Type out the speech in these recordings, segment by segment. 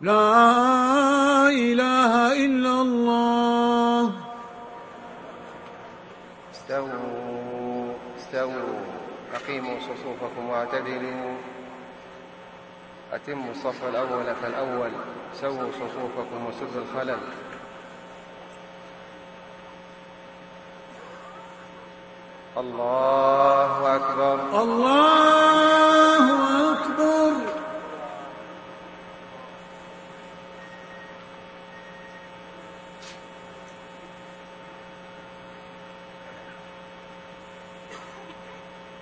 لا إله إلا الله. استووا استووا أقيموا صفوفكم واعتدلوا. أتموا الصف الأول فالأول سووا صفوفكم وسدوا الخلل. الله أكبر. الله أكبر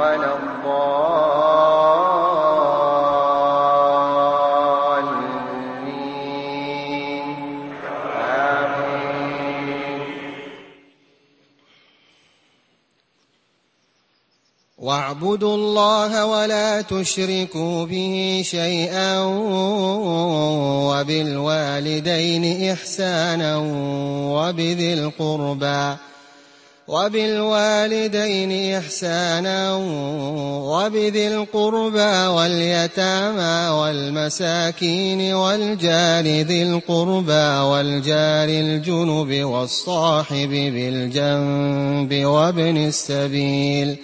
ولا الضالين. آمين. واعبدوا الله ولا تشركوا به شيئا وبالوالدين إحسانا وبذي القربى. وبالوالدين إحسانا وبذي القربى واليتامى والمساكين والجار ذي القربى والجار الجنب والصاحب بالجنب وابن السبيل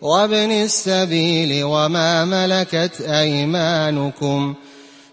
وابن السبيل وما ملكت أيمانكم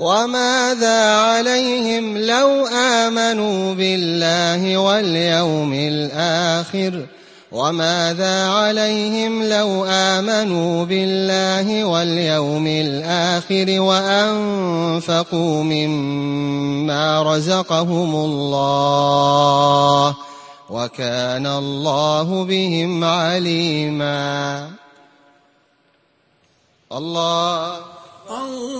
وماذا عليهم لو آمنوا بالله واليوم الآخر؟ وماذا عليهم لو آمنوا بالله واليوم الآخر وأنفقوا مما رزقهم الله وكان الله بهم عليما. الله. الله.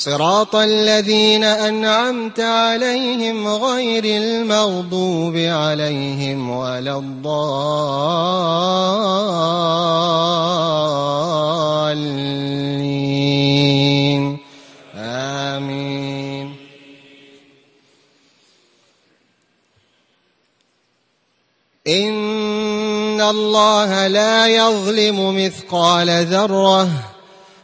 صراط الذين أنعمت عليهم غير المغضوب عليهم ولا الضالين. آمين. إن الله لا يظلم مثقال ذرة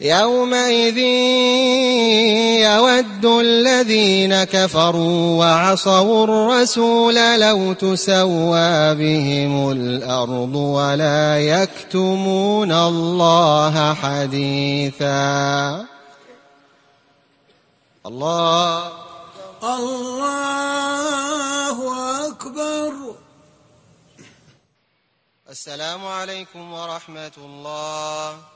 يومئذ يود الذين كفروا وعصوا الرسول لو تسوى بهم الأرض ولا يكتمون الله حديثا. الله الله أكبر. السلام عليكم ورحمة الله.